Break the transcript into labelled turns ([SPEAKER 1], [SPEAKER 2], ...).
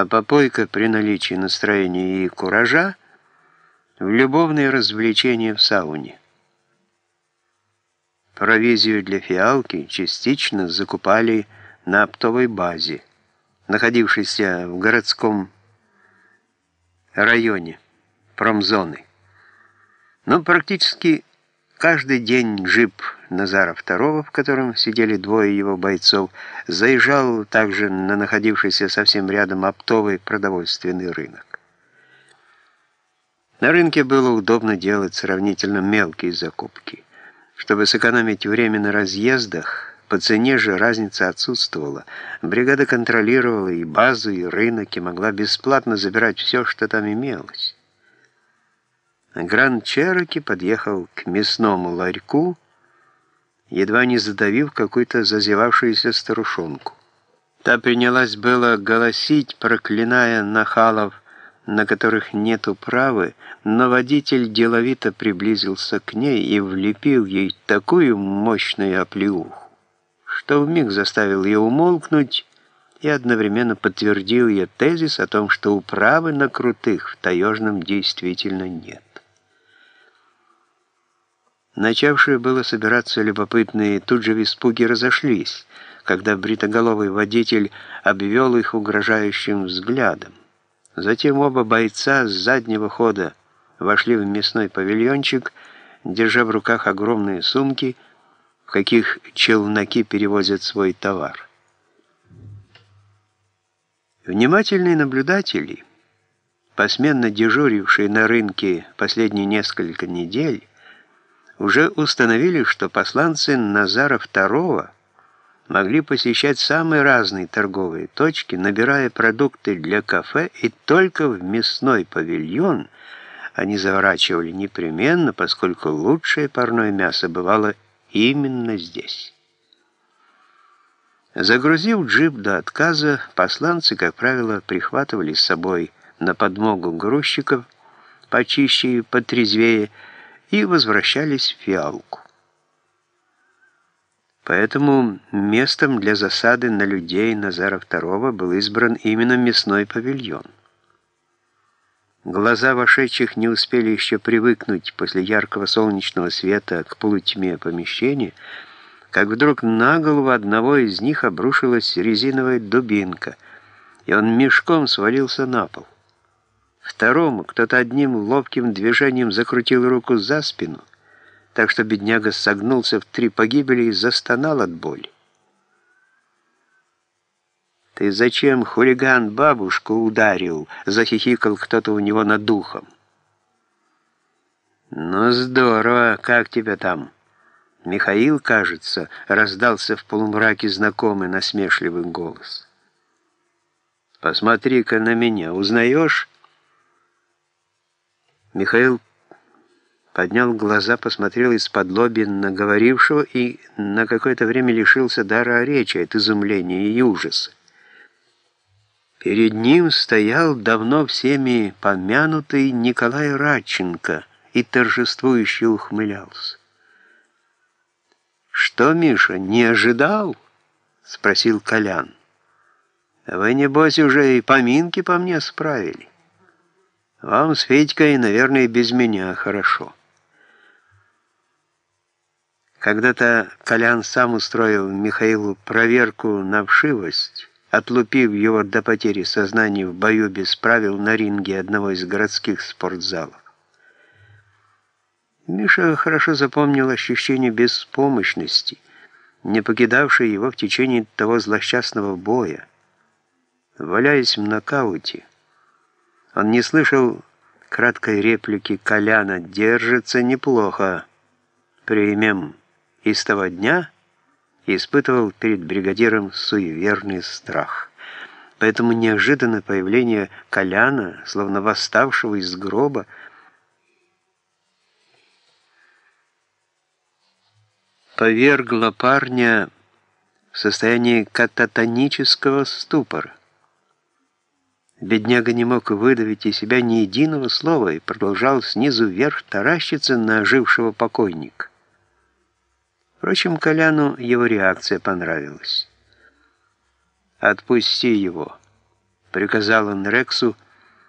[SPEAKER 1] а попойка при наличии настроения и куража в любовные развлечения в сауне. Провизию для фиалки частично закупали на оптовой базе, находившейся в городском районе промзоны. Но практически каждый день джип Назара II, в котором сидели двое его бойцов, заезжал также на находившийся совсем рядом оптовый продовольственный рынок. На рынке было удобно делать сравнительно мелкие закупки – чтобы сэкономить время на разъездах, по цене же разница отсутствовала. Бригада контролировала и базу, и рынок, и могла бесплатно забирать все, что там имелось. Гранд Чероки подъехал к мясному ларьку, едва не задавив какую-то зазевавшуюся старушонку. Та принялась было голосить, проклиная нахалов, на которых нет управы, но водитель деловито приблизился к ней и влепил ей такую мощную оплеуху, что вмиг заставил ее умолкнуть и одновременно подтвердил ее тезис о том, что управы на крутых в таежном действительно нет. Начавшие было собираться любопытные тут же в испуге разошлись, когда бритоголовый водитель обвел их угрожающим взглядом. Затем оба бойца с заднего хода вошли в мясной павильончик, держа в руках огромные сумки, в каких челноки перевозят свой товар. Внимательные наблюдатели, посменно дежурившие на рынке последние несколько недель, уже установили, что посланцы Назара II – могли посещать самые разные торговые точки, набирая продукты для кафе, и только в мясной павильон они заворачивали непременно, поскольку лучшее парное мясо бывало именно здесь. Загрузив джип до отказа, посланцы, как правило, прихватывали с собой на подмогу грузчиков, почище и потрезвее, и возвращались в фиалку. Поэтому местом для засады на людей Назара II был избран именно мясной павильон. Глаза вошедших не успели еще привыкнуть после яркого солнечного света к полутьме помещения, как вдруг на голову одного из них обрушилась резиновая дубинка, и он мешком свалился на пол. Второму кто-то одним ловким движением закрутил руку за спину, так что бедняга согнулся в три погибели и застонал от боли. «Ты зачем, хулиган, бабушку ударил?» — захихикал кто-то у него над духом. «Ну здорово, как тебя там?» «Михаил, кажется», — раздался в полумраке знакомый насмешливый голос. «Посмотри-ка на меня, узнаешь?» Михаил поднял глаза, посмотрел из-под лоби на говорившего и на какое-то время лишился дара речи от изумления и ужаса. Перед ним стоял давно всеми помянутый Николай Радченко и торжествующе ухмылялся. «Что, Миша, не ожидал?» — спросил Колян. «Вы, небось, уже и поминки по мне справили. Вам с Федькой, наверное, без меня хорошо». Когда-то Колян сам устроил Михаилу проверку на вшивость, отлупив его до потери сознания в бою без правил на ринге одного из городских спортзалов. Миша хорошо запомнил ощущение беспомощности, не покидавшее его в течение того злосчастного боя. Валяясь в нокауте, он не слышал краткой реплики Коляна «Держится неплохо, примем» и с того дня испытывал перед бригадиром суеверный страх. Поэтому неожиданное появление Коляна, словно восставшего из гроба, повергло парня в состояние кататонического ступора. Бедняга не мог выдавить из себя ни единого слова и продолжал снизу вверх таращиться на ожившего покойника. Впрочем, Коляну его реакция понравилась. «Отпусти его», — приказал он Рексу,